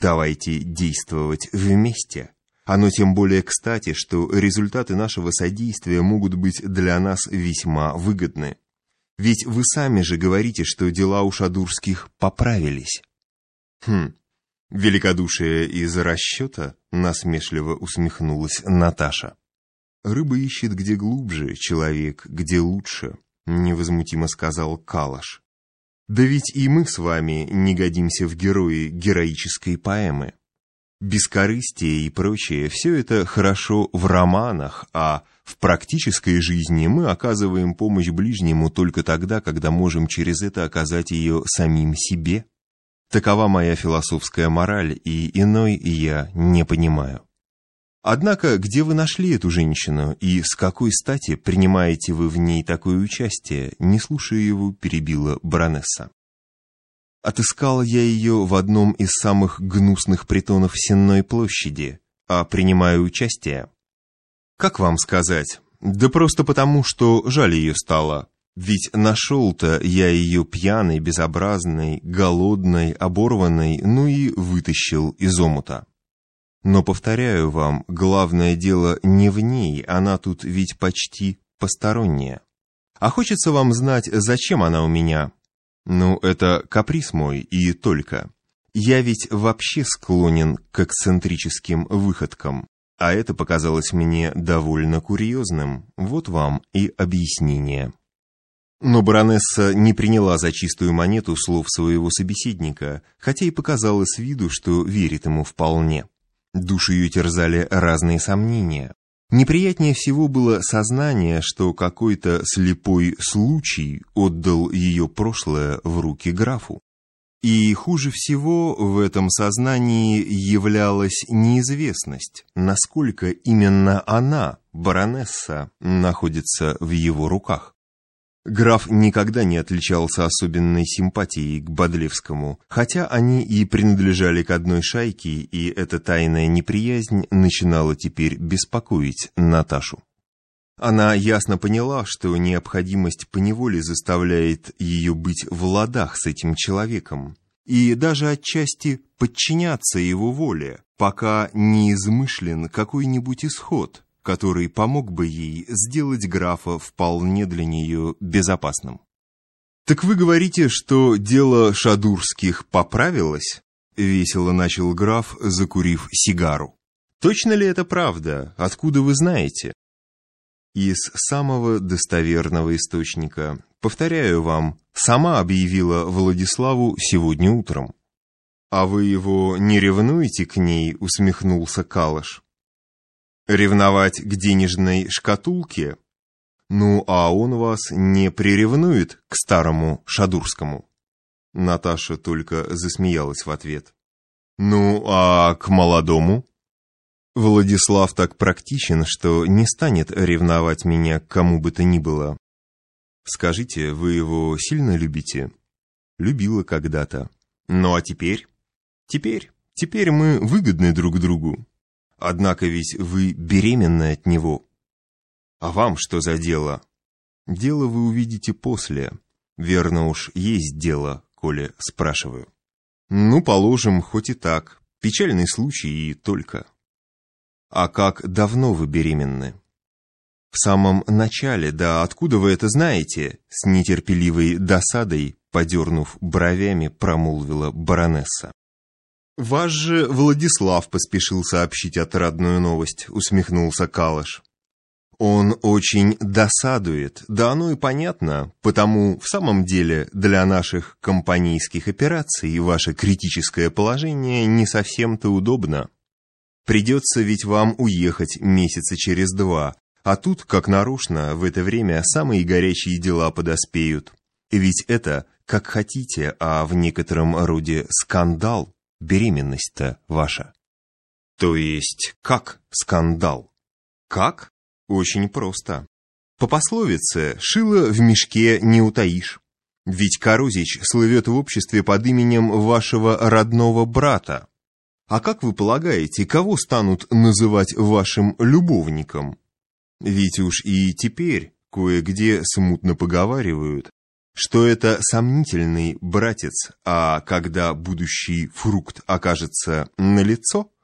Давайте действовать вместе. Оно тем более кстати, что результаты нашего содействия могут быть для нас весьма выгодны. Ведь вы сами же говорите, что дела у Шадурских поправились. Хм, великодушие из расчета, насмешливо усмехнулась Наташа. Рыба ищет где глубже, человек где лучше, невозмутимо сказал Калаш. Да ведь и мы с вами не годимся в герои героической поэмы. Бескорыстие и прочее – все это хорошо в романах, а в практической жизни мы оказываем помощь ближнему только тогда, когда можем через это оказать ее самим себе. Такова моя философская мораль, и иной я не понимаю. Однако, где вы нашли эту женщину, и с какой стати принимаете вы в ней такое участие, не слушая его, перебила баронесса. Отыскала я ее в одном из самых гнусных притонов Сенной площади, а принимаю участие. Как вам сказать? Да просто потому, что жаль ее стало. Ведь нашел-то я ее пьяной, безобразной, голодной, оборванной, ну и вытащил из омута. Но, повторяю вам, главное дело не в ней, она тут ведь почти посторонняя. А хочется вам знать, зачем она у меня? Ну, это каприз мой и только. Я ведь вообще склонен к эксцентрическим выходкам, а это показалось мне довольно курьезным. Вот вам и объяснение. Но баронесса не приняла за чистую монету слов своего собеседника, хотя и показала с виду, что верит ему вполне. Душу ее терзали разные сомнения. Неприятнее всего было сознание, что какой-то слепой случай отдал ее прошлое в руки графу. И хуже всего в этом сознании являлась неизвестность, насколько именно она, баронесса, находится в его руках. Граф никогда не отличался особенной симпатией к Бодлевскому, хотя они и принадлежали к одной шайке, и эта тайная неприязнь начинала теперь беспокоить Наташу. Она ясно поняла, что необходимость поневоле заставляет ее быть в ладах с этим человеком, и даже отчасти подчиняться его воле, пока не измышлен какой-нибудь исход, который помог бы ей сделать графа вполне для нее безопасным. «Так вы говорите, что дело Шадурских поправилось?» — весело начал граф, закурив сигару. «Точно ли это правда? Откуда вы знаете?» «Из самого достоверного источника. Повторяю вам, сама объявила Владиславу сегодня утром». «А вы его не ревнуете к ней?» — усмехнулся Калаш. Ревновать к денежной шкатулке? Ну, а он вас не приревнует к старому Шадурскому? Наташа только засмеялась в ответ. Ну, а к молодому? Владислав так практичен, что не станет ревновать меня к кому бы то ни было. Скажите, вы его сильно любите? Любила когда-то. Ну, а теперь? Теперь? Теперь мы выгодны друг другу. Однако ведь вы беременны от него. А вам что за дело? Дело вы увидите после. Верно уж, есть дело, коли спрашиваю. Ну, положим, хоть и так. Печальный случай и только. А как давно вы беременны? В самом начале, да откуда вы это знаете? С нетерпеливой досадой, подернув бровями, промолвила баронесса. «Вас же Владислав поспешил сообщить отрадную новость», — усмехнулся Калыш. «Он очень досадует, да оно и понятно, потому в самом деле для наших компанейских операций ваше критическое положение не совсем-то удобно. Придется ведь вам уехать месяца через два, а тут, как нарочно, в это время самые горячие дела подоспеют. Ведь это, как хотите, а в некотором роде скандал» беременность-то ваша. То есть, как скандал? Как? Очень просто. По пословице «шило в мешке не утаишь». Ведь Корозич слывет в обществе под именем вашего родного брата. А как вы полагаете, кого станут называть вашим любовником? Ведь уж и теперь кое-где смутно поговаривают, что это сомнительный братец, а когда будущий фрукт окажется налицо,